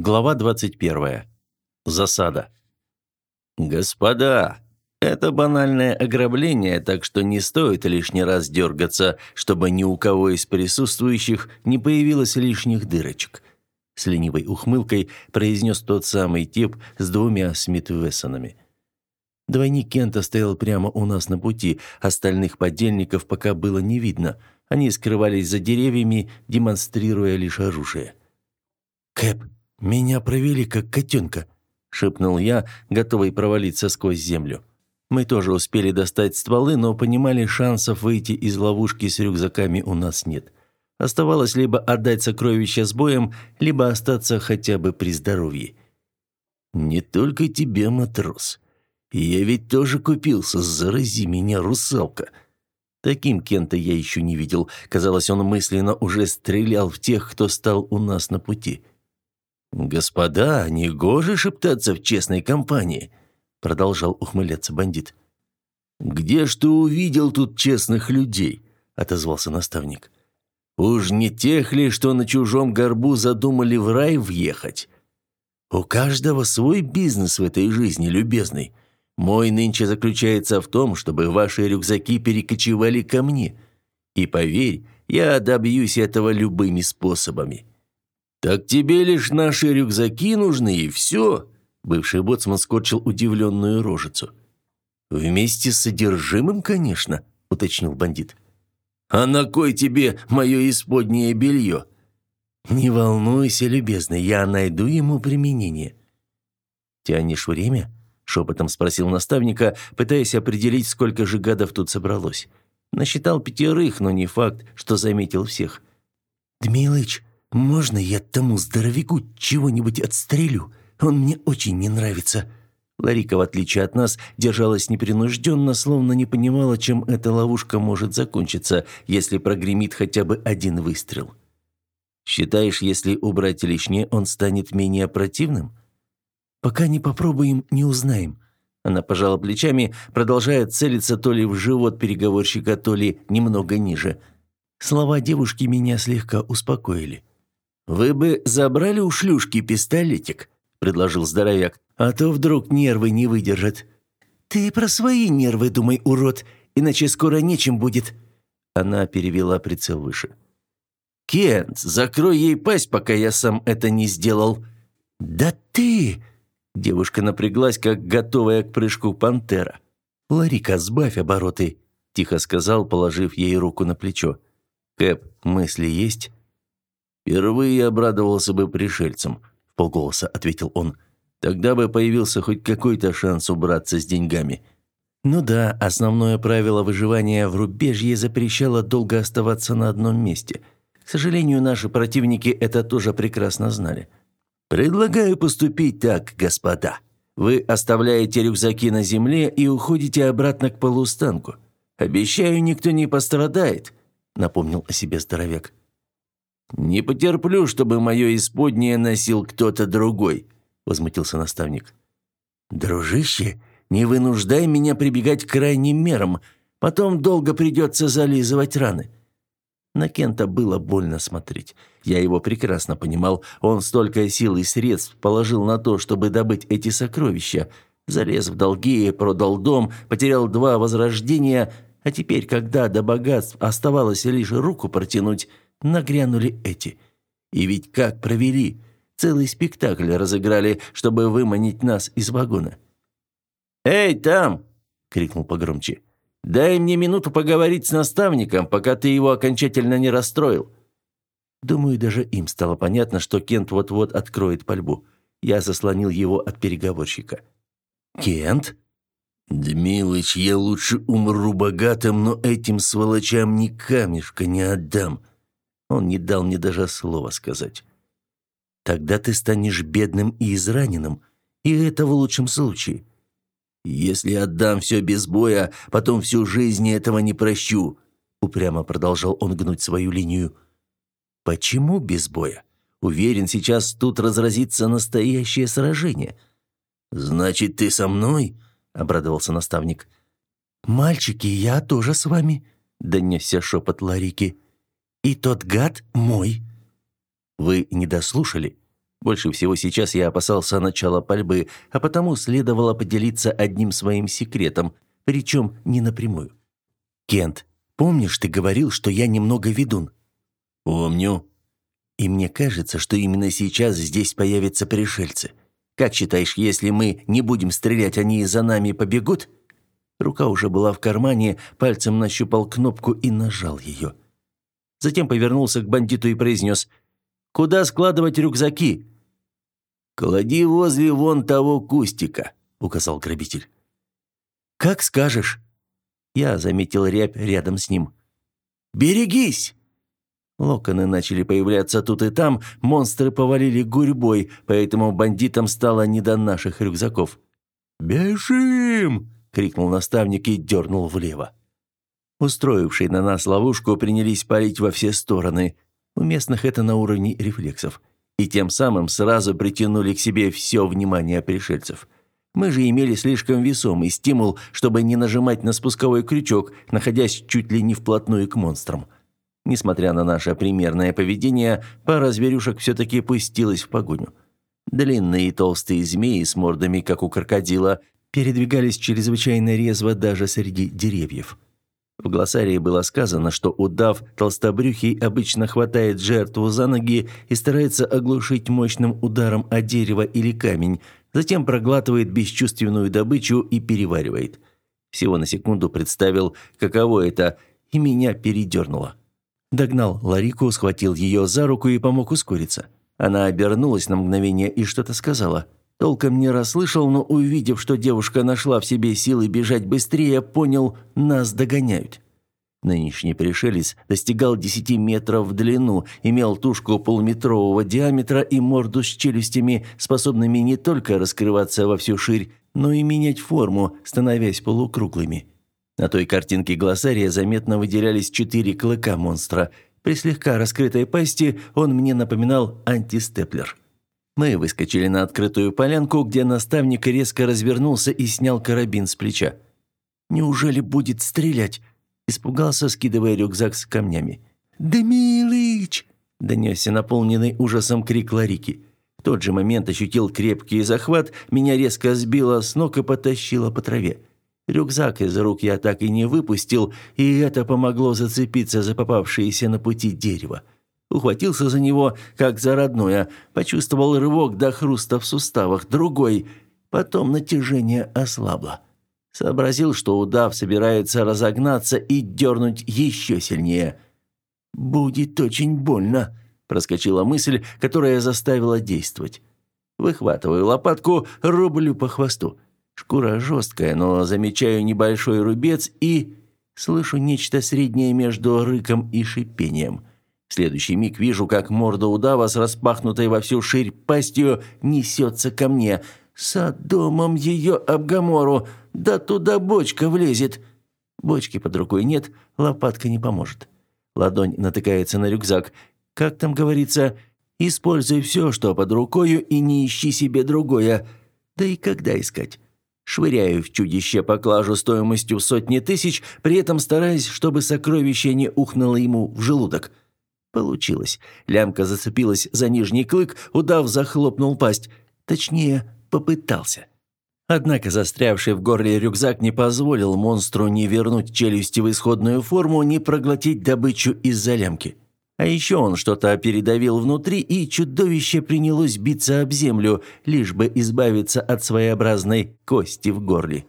Глава 21. Засада. «Господа, это банальное ограбление, так что не стоит лишний раз дергаться, чтобы ни у кого из присутствующих не появилось лишних дырочек», с ленивой ухмылкой произнес тот самый тип с двумя Смит-Вессонами. Двойник Кента стоял прямо у нас на пути, остальных подельников пока было не видно. Они скрывались за деревьями, демонстрируя лишь оружие. «Кэп, меня провели как котенка», — шепнул я, готовый провалиться сквозь землю. Мы тоже успели достать стволы, но понимали, шансов выйти из ловушки с рюкзаками у нас нет. Оставалось либо отдать сокровища с боем, либо остаться хотя бы при здоровье. «Не только тебе, матрос», я ведь тоже купился, зарази меня, русалка. Таким Кента я еще не видел. Казалось, он мысленно уже стрелял в тех, кто стал у нас на пути. «Господа, не гоже шептаться в честной компании», — продолжал ухмыляться бандит. «Где ж ты увидел тут честных людей?» — отозвался наставник. «Уж не тех ли, что на чужом горбу задумали в рай въехать? У каждого свой бизнес в этой жизни, любезный. Мой нынче заключается в том, чтобы ваши рюкзаки перекочевали ко мне. И поверь, я добьюсь этого любыми способами». «Так тебе лишь наши рюкзаки нужны, и все?» Бывший боцман скорчил удивленную рожицу. «Вместе с содержимым, конечно», — уточнил бандит. «А на кой тебе мое исподнее белье?» «Не волнуйся, любезный, я найду ему применение». «Тянешь время?» шепотом спросил наставника, пытаясь определить, сколько же гадов тут собралось. Насчитал пятерых, но не факт, что заметил всех. «Дмилыч, можно я тому здоровяку чего-нибудь отстрелю? Он мне очень не нравится». Ларика, в отличие от нас, держалась непринужденно, словно не понимала, чем эта ловушка может закончиться, если прогремит хотя бы один выстрел. «Считаешь, если убрать лишнее, он станет менее противным?» Пока не попробуем, не узнаем». Она пожала плечами, продолжая целиться то ли в живот переговорщика, то ли немного ниже. Слова девушки меня слегка успокоили. «Вы бы забрали у шлюшки пистолетик?» – предложил здоровяк. «А то вдруг нервы не выдержат». «Ты про свои нервы думай, урод, иначе скоро нечем будет». Она перевела прицел выше. «Кент, закрой ей пасть, пока я сам это не сделал». «Да ты!» Девушка напряглась, как готовая к прыжку пантера. «Ларика, сбавь обороты», – тихо сказал, положив ей руку на плечо. «Кэп, мысли есть?» «Впервые обрадовался бы пришельцам», – полголоса ответил он. «Тогда бы появился хоть какой-то шанс убраться с деньгами». Ну да, основное правило выживания в рубежье запрещало долго оставаться на одном месте. К сожалению, наши противники это тоже прекрасно знали. «Предлагаю поступить так, господа. Вы оставляете рюкзаки на земле и уходите обратно к полустанку. Обещаю, никто не пострадает», — напомнил о себе здоровяк. «Не потерплю, чтобы мое исподнее носил кто-то другой», — возмутился наставник. «Дружище, не вынуждай меня прибегать к крайним мерам, потом долго придется зализывать раны. На Кента было больно смотреть. Я его прекрасно понимал. Он столько сил и средств положил на то, чтобы добыть эти сокровища. Залез в долги, продал дом, потерял два возрождения, а теперь, когда до богатств оставалось лишь руку протянуть, нагрянули эти. И ведь как провели? Целый спектакль разыграли, чтобы выманить нас из вагона. «Эй, там!» — крикнул погромче. Дай мне минуту поговорить с наставником, пока ты его окончательно не расстроил». Думаю, даже им стало понятно, что Кент вот-вот откроет пальбу. Я заслонил его от переговорщика. «Кент?» «Дмилыч, я лучше умру богатым, но этим сволочам ни камешка не отдам». Он не дал мне даже слова сказать. «Тогда ты станешь бедным и израненным, и это в лучшем случае. «Если отдам все без боя, потом всю жизнь этого не прощу», упрямо продолжал он гнуть свою линию. «Почему без боя? Уверен, сейчас тут разразится настоящее сражение». «Значит, ты со мной?» — обрадовался наставник. «Мальчики, я тоже с вами», — донесся шепот Ларики. «И тот гад мой». «Вы не дослушали?» Больше всего сейчас я опасался начала пальбы, а потому следовало поделиться одним своим секретом, причем не напрямую. «Кент, помнишь, ты говорил, что я немного ведун?» «Помню». «И мне кажется, что именно сейчас здесь появятся пришельцы. Как считаешь, если мы не будем стрелять, они за нами побегут?» Рука уже была в кармане, пальцем нащупал кнопку и нажал ее. Затем повернулся к бандиту и произнес «Куда складывать рюкзаки?» «Клади возле вон того кустика», — указал грабитель. «Как скажешь». Я заметил рябь рядом с ним. «Берегись!» Локоны начали появляться тут и там, монстры повалили гурьбой, поэтому бандитам стало не до наших рюкзаков. «Бежим!» — крикнул наставник и дернул влево. Устроившие на нас ловушку принялись палить во все стороны. У местных это на уровне рефлексов. И тем самым сразу притянули к себе все внимание пришельцев. Мы же имели слишком весомый стимул, чтобы не нажимать на спусковой крючок, находясь чуть ли не вплотную к монстрам. Несмотря на наше примерное поведение, пара зверюшек все-таки пустилась в погоню. Длинные и толстые змеи с мордами, как у крокодила, передвигались чрезвычайно резво даже среди деревьев. В глоссарии было сказано, что удав толстобрюхий обычно хватает жертву за ноги и старается оглушить мощным ударом о дерево или камень, затем проглатывает бесчувственную добычу и переваривает. Всего на секунду представил, каково это, и меня передернуло. Догнал Ларику, схватил ее за руку и помог ускориться. Она обернулась на мгновение и что-то сказала – Толком не расслышал, но увидев, что девушка нашла в себе силы бежать быстрее, понял, нас догоняют. Нынешний пришелец достигал 10 метров в длину, имел тушку полуметрового диаметра и морду с челюстями, способными не только раскрываться во всю ширь, но и менять форму, становясь полукруглыми. На той картинке глоссария заметно выделялись четыре клыка монстра. При слегка раскрытой пасти он мне напоминал антистеплер. Мы выскочили на открытую полянку, где наставник резко развернулся и снял карабин с плеча. «Неужели будет стрелять?» Испугался, скидывая рюкзак с камнями. «Демилыч!» – донесся наполненный ужасом крик Ларики. В тот же момент ощутил крепкий захват, меня резко сбило с ног и потащило по траве. Рюкзак из рук я так и не выпустил, и это помогло зацепиться за попавшееся на пути дерево. Ухватился за него, как за родное, почувствовал рывок до хруста в суставах, другой. Потом натяжение ослабло. Сообразил, что удав собирается разогнаться и дернуть еще сильнее. «Будет очень больно», – проскочила мысль, которая заставила действовать. Выхватываю лопатку, рублю по хвосту. Шкура жесткая, но замечаю небольшой рубец и... Слышу нечто среднее между рыком и шипением. В следующий миг вижу, как морда удава с распахнутой во всю ширь пастью несется ко мне. Содомом ее обгамору, да туда бочка влезет. Бочки под рукой нет, лопатка не поможет. Ладонь натыкается на рюкзак. Как там говорится, используй все, что под рукою, и не ищи себе другое. Да и когда искать? Швыряю в чудище поклажу стоимостью сотни тысяч, при этом стараясь, чтобы сокровище не ухнуло ему в желудок. Получилось. Лямка зацепилась за нижний клык, удав захлопнул пасть. Точнее, попытался. Однако застрявший в горле рюкзак не позволил монстру ни вернуть челюсти в исходную форму, ни проглотить добычу из-за лямки. А еще он что-то передавил внутри, и чудовище принялось биться об землю, лишь бы избавиться от своеобразной кости в горле.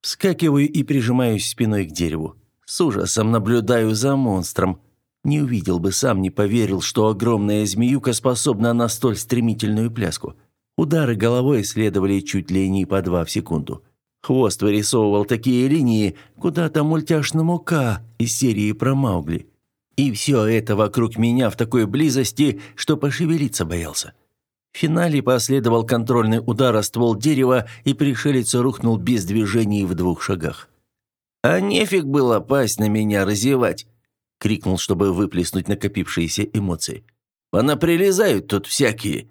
Вскакиваю и прижимаюсь спиной к дереву. С ужасом наблюдаю за монстром. Не увидел бы сам, не поверил, что огромная змеюка способна на столь стремительную пляску. Удары головой следовали чуть ли не по два в секунду. Хвост вырисовывал такие линии, куда-то мультяшному К из серии про Маугли. И все это вокруг меня в такой близости, что пошевелиться боялся. В финале последовал контрольный удар о ствол дерева, и пришелец рухнул без движений в двух шагах. А нефиг было пасть на меня разевать крикнул, чтобы выплеснуть накопившиеся эмоции. «Понаприлезают тут всякие!»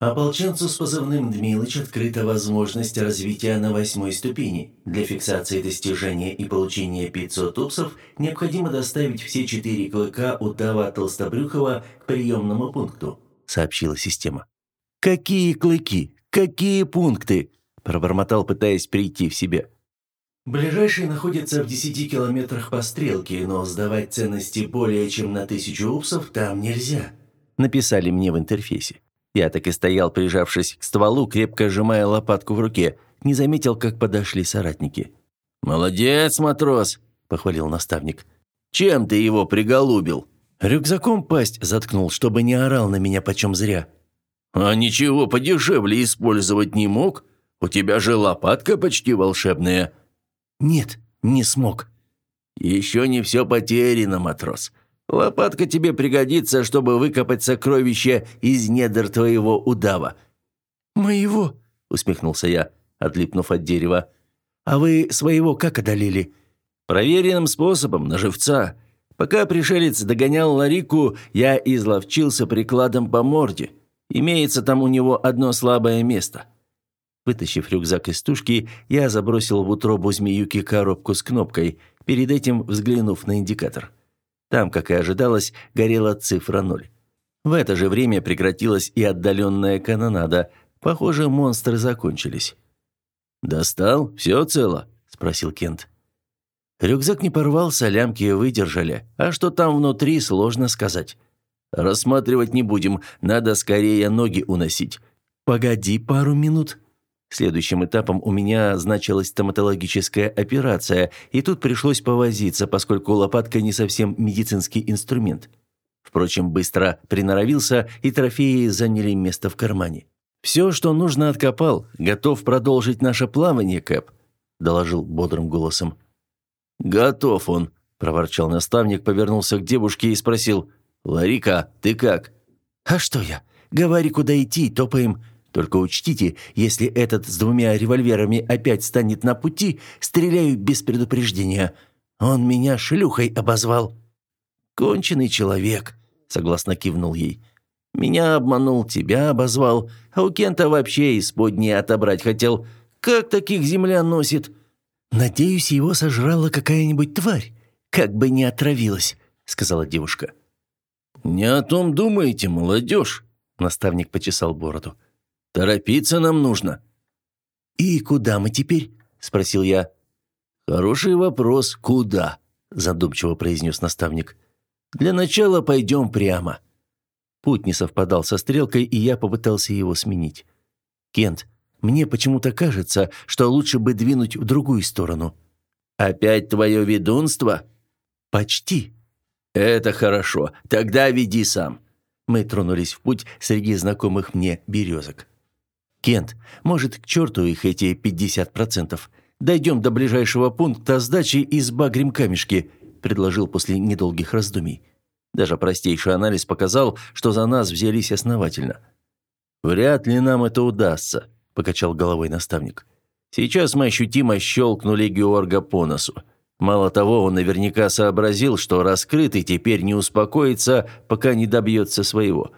Ополченцу с позывным «Дмилыч» открыта возможность развития на восьмой ступени. Для фиксации достижения и получения 500 упсов необходимо доставить все четыре клыка удава Толстобрюхова к приемному пункту, сообщила система. «Какие клыки? Какие пункты?» – пробормотал, пытаясь прийти в себя. Ближайший находится в 10 километрах по стрелке, но сдавать ценности более чем на тысячу упсов там нельзя. Написали мне в интерфейсе. Я так и стоял, прижавшись к стволу, крепко сжимая лопатку в руке. Не заметил, как подошли соратники. «Молодец, матрос!» – похвалил наставник. «Чем ты его приголубил?» Рюкзаком пасть заткнул, чтобы не орал на меня почем зря. «А ничего подешевле использовать не мог? У тебя же лопатка почти волшебная». «Нет, не смог». «Еще не все потеряно, матрос. Лопатка тебе пригодится, чтобы выкопать сокровища из недр твоего удава». «Моего?» – усмехнулся я, отлипнув от дерева. «А вы своего как одолели?» «Проверенным способом, на живца. Пока пришелец догонял Ларику, я изловчился прикладом по морде. Имеется там у него одно слабое место». Вытащив рюкзак из тушки, я забросил в утробу змеюки коробку с кнопкой, перед этим взглянув на индикатор. Там, как и ожидалось, горела цифра ноль. В это же время прекратилась и отдаленная канонада. Похоже, монстры закончились. «Достал? Все цело?» – спросил Кент. Рюкзак не порвался, лямки выдержали. А что там внутри, сложно сказать. «Рассматривать не будем, надо скорее ноги уносить». «Погоди пару минут», Следующим этапом у меня значилась стоматологическая операция, и тут пришлось повозиться, поскольку лопатка не совсем медицинский инструмент. Впрочем, быстро приноровился, и трофеи заняли место в кармане. «Все, что нужно, откопал. Готов продолжить наше плавание, Кэп», – доложил бодрым голосом. «Готов он», – проворчал наставник, повернулся к девушке и спросил. «Ларика, ты как?» «А что я? Говори, куда идти, топаем. Только учтите, если этот с двумя револьверами опять станет на пути, стреляю без предупреждения. Он меня шлюхой обозвал». «Конченый человек», — согласно кивнул ей. «Меня обманул, тебя обозвал, а у Кента вообще исподнее отобрать хотел. Как таких земля носит?» «Надеюсь, его сожрала какая-нибудь тварь, как бы не отравилась», — сказала девушка. «Не о том думаете, молодежь», — наставник почесал бороду. Торопиться нам нужно». «И куда мы теперь?» – спросил я. «Хороший вопрос. Куда?» – задумчиво произнес наставник. «Для начала пойдем прямо». Путь не совпадал со стрелкой, и я попытался его сменить. «Кент, мне почему-то кажется, что лучше бы двинуть в другую сторону». «Опять твое ведунство?» «Почти». «Это хорошо. Тогда веди сам». Мы тронулись в путь среди знакомых мне березок. «Кент, может, к черту их эти 50%? Дойдем до ближайшего пункта сдачи и сбагрим камешки», предложил после недолгих раздумий. Даже простейший анализ показал, что за нас взялись основательно. «Вряд ли нам это удастся», – покачал головой наставник. «Сейчас мы ощутимо щелкнули Георга по носу. Мало того, он наверняка сообразил, что раскрытый теперь не успокоится, пока не добьется своего».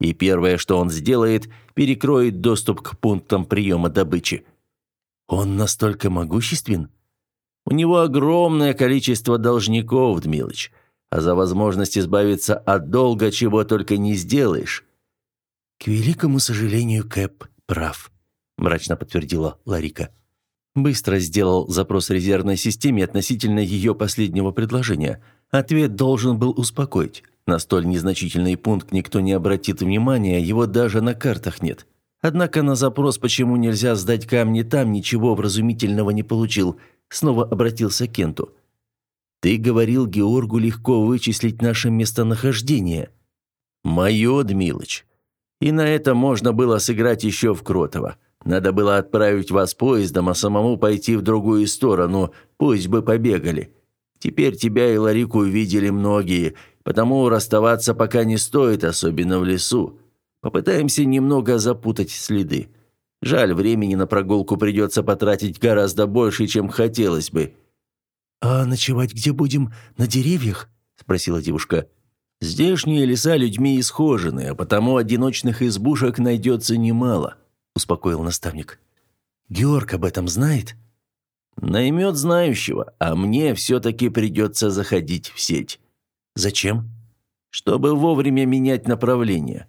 И первое, что он сделает, перекроет доступ к пунктам приема добычи. Он настолько могуществен? У него огромное количество должников, Дмилыч, а за возможность избавиться от долга чего только не сделаешь. К великому сожалению, Кэп прав, мрачно подтвердила Ларика. Быстро сделал запрос резервной системе относительно ее последнего предложения. Ответ должен был успокоить. На столь незначительный пункт никто не обратит внимания, его даже на картах нет. Однако на запрос, почему нельзя сдать камни там, ничего вразумительного не получил. Снова обратился к Кенту. «Ты говорил Георгу легко вычислить наше местонахождение». «Мое, Дмилыч. И на это можно было сыграть еще в Кротово. Надо было отправить вас поездом, а самому пойти в другую сторону, пусть бы побегали. Теперь тебя и Ларику видели многие, Потому расставаться пока не стоит, особенно в лесу. Попытаемся немного запутать следы. Жаль, времени на прогулку придется потратить гораздо больше, чем хотелось бы». «А ночевать где будем? На деревьях?» – спросила девушка. «Здешние леса людьми исхожены, а потому одиночных избушек найдется немало», – успокоил наставник. «Георг об этом знает?» «Наймет знающего, а мне все-таки придется заходить в сеть». Зачем? Чтобы вовремя менять направление.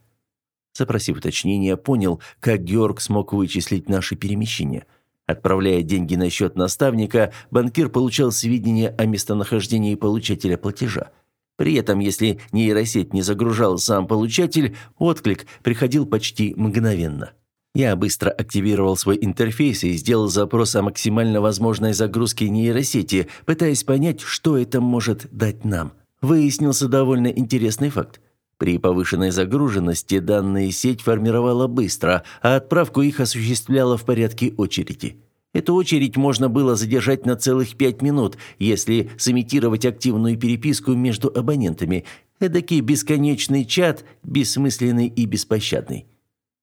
Запросив уточнения, понял, как Георг смог вычислить наши перемещения. Отправляя деньги на счет наставника, банкир получал сведения о местонахождении получателя платежа. При этом, если нейросеть не загружал сам получатель, отклик приходил почти мгновенно. Я быстро активировал свой интерфейс и сделал запрос о максимально возможной загрузке нейросети, пытаясь понять, что это может дать нам. Выяснился довольно интересный факт. При повышенной загруженности данные сеть формировала быстро, а отправку их осуществляла в порядке очереди. Эту очередь можно было задержать на целых пять минут, если сымитировать активную переписку между абонентами. Эдакий бесконечный чат, бессмысленный и беспощадный.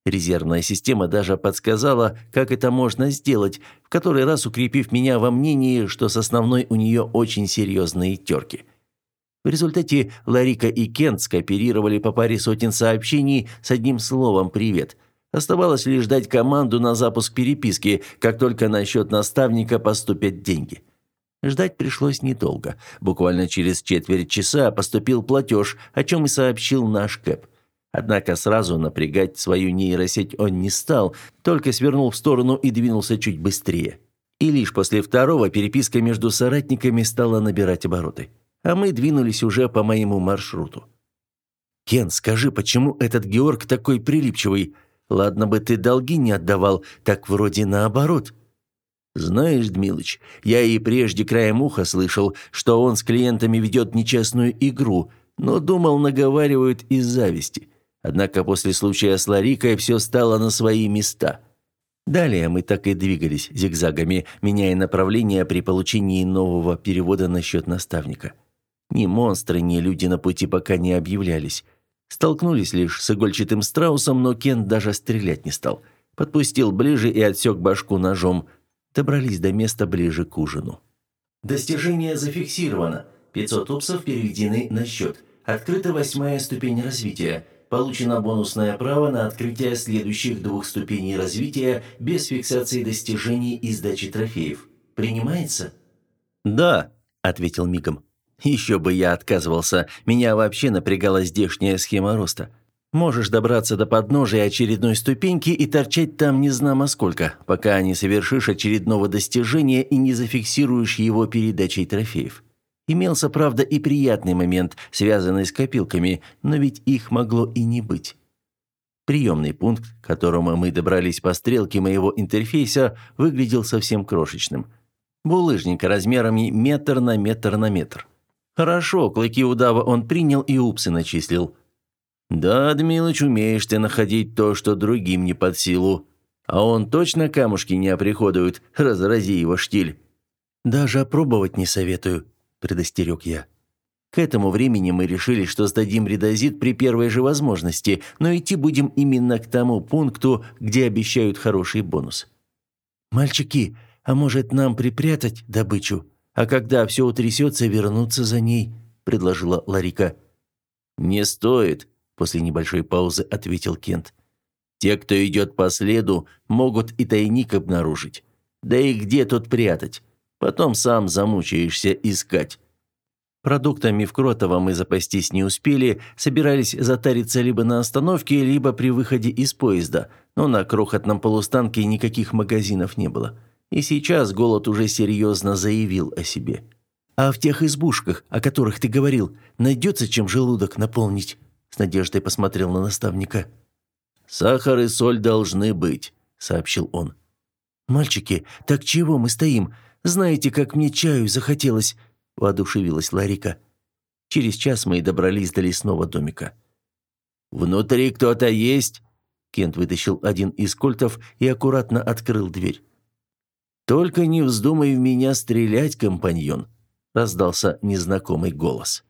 Резервная система даже подсказала, как это можно сделать, в который раз укрепив меня во мнении, что с основной у нее очень серьезные терки. В результате Ларика и Кент скооперировали по паре сотен сообщений с одним словом «привет». Оставалось лишь дать команду на запуск переписки, как только на счет наставника поступят деньги. Ждать пришлось недолго. Буквально через четверть часа поступил платеж, о чем и сообщил наш Кэп. Однако сразу напрягать свою нейросеть он не стал, только свернул в сторону и двинулся чуть быстрее. И лишь после второго переписка между соратниками стала набирать обороты. А мы двинулись уже по моему маршруту. «Кен, скажи, почему этот Георг такой прилипчивый? Ладно бы ты долги не отдавал, так вроде наоборот». «Знаешь, Дмилыч, я и прежде краем уха слышал, что он с клиентами ведет нечестную игру, но думал, наговаривают из зависти. Однако после случая с Ларикой все стало на свои места. Далее мы так и двигались зигзагами, меняя направление при получении нового перевода на счет наставника. Ни монстры, ни люди на пути пока не объявлялись. Столкнулись лишь с игольчатым страусом, но Кен даже стрелять не стал. Подпустил ближе и отсек башку ножом. Добрались до места ближе к ужину. Достижение зафиксировано. 500 упсов переведены на счет. Открыта восьмая ступень развития. Получено бонусное право на открытие следующих двух ступеней развития без фиксации достижений и сдачи трофеев. Принимается? «Да», — ответил мигом. «Еще бы я отказывался. Меня вообще напрягала здешняя схема роста. Можешь добраться до подножия очередной ступеньки и торчать там не знамо сколько, пока не совершишь очередного достижения и не зафиксируешь его передачей трофеев. Имелся, правда, и приятный момент, связанный с копилками, но ведь их могло и не быть. Приемный пункт, к которому мы добрались по стрелке моего интерфейса, выглядел совсем крошечным. Булыжник размерами метр на метр на метр. Хорошо, клыки удава он принял и упсы начислил. «Да, Дмилыч, умеешь ты находить то, что другим не под силу. А он точно камушки не оприходует, разрази его штиль». «Даже опробовать не советую», – предостерег я. К этому времени мы решили, что сдадим редозит при первой же возможности, но идти будем именно к тому пункту, где обещают хороший бонус. «Мальчики, а может нам припрятать добычу, а когда все утрясется, вернуться за ней?» – предложила Ларика. «Не стоит», – после небольшой паузы ответил Кент. «Те, кто идет по следу, могут и тайник обнаружить. Да и где тут прятать? Потом сам замучаешься искать. Продуктами в Кротово мы запастись не успели, собирались затариться либо на остановке, либо при выходе из поезда, но на крохотном полустанке никаких магазинов не было. И сейчас голод уже серьезно заявил о себе. «А в тех избушках, о которых ты говорил, найдется чем желудок наполнить?» С надеждой посмотрел на наставника. «Сахар и соль должны быть», — сообщил он. «Мальчики, так чего мы стоим? Знаете, как мне чаю захотелось?» – воодушевилась Ларика. Через час мы и добрались до лесного домика. «Внутри кто-то есть?» Кент вытащил один из кольтов и аккуратно открыл дверь. «Только не вздумай в меня стрелять, компаньон», – раздался незнакомый голос.